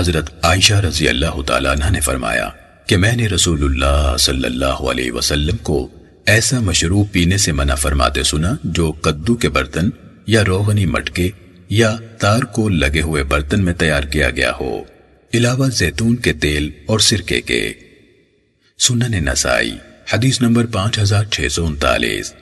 حضرت عائشہ رضی اللہ تعالیٰ عنہ نے فرمایا کہ میں نے رسول اللہ صلی اللہ علیہ وسلم کو ایسا مشروب پینے سے منع فرماتے سنا جو قدو کے برتن یا روغنی مٹکے یا تار کو لگے ہوئے برتن میں تیار کیا گیا ہو۔ علاوہ زیتون کے تیل اور سرکے کے۔ سنن نسائی، حدیث نمبر پانچ ہزار چھ سو انتالیس۔